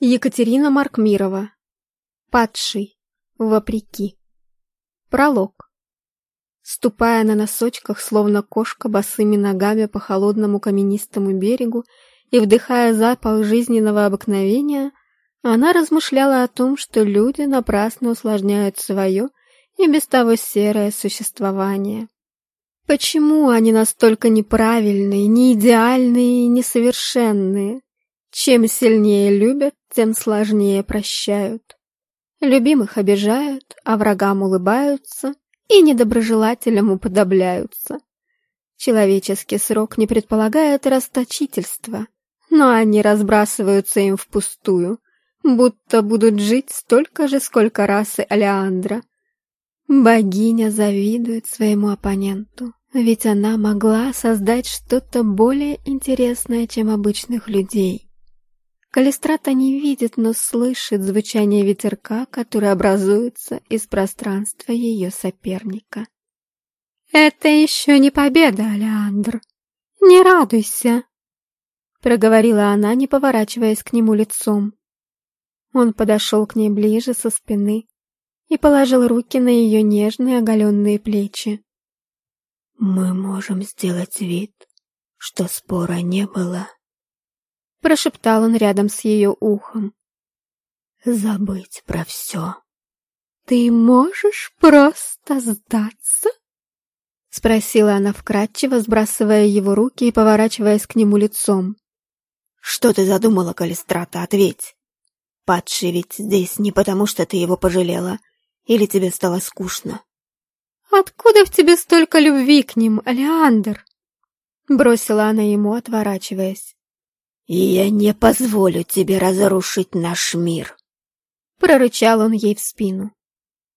Екатерина Маркмирова. Падший. Вопреки. Пролог. Ступая на носочках, словно кошка, босыми ногами по холодному каменистому берегу и вдыхая запах жизненного обыкновения, она размышляла о том, что люди напрасно усложняют свое и без того серое существование. Почему они настолько неправильные, неидеальные и несовершенные? Чем сильнее любят, тем сложнее прощают. Любимых обижают, а врагам улыбаются и недоброжелателям уподобляются. Человеческий срок не предполагает расточительства, но они разбрасываются им впустую, будто будут жить столько же, сколько расы Алеандра. Богиня завидует своему оппоненту, ведь она могла создать что-то более интересное, чем обычных людей. Калистрата не видит, но слышит звучание ветерка, который образуется из пространства ее соперника. «Это еще не победа, Алеандр. Не радуйся!» Проговорила она, не поворачиваясь к нему лицом. Он подошел к ней ближе со спины и положил руки на ее нежные оголенные плечи. «Мы можем сделать вид, что спора не было», Прошептал он рядом с ее ухом. «Забыть про все». «Ты можешь просто сдаться?» Спросила она вкратчиво, сбрасывая его руки и поворачиваясь к нему лицом. «Что ты задумала, Калистрата? Ответь. Падший ведь здесь не потому, что ты его пожалела, или тебе стало скучно?» «Откуда в тебе столько любви к ним, Алеандр?» Бросила она ему, отворачиваясь. «И я не позволю тебе разрушить наш мир!» Прорычал он ей в спину.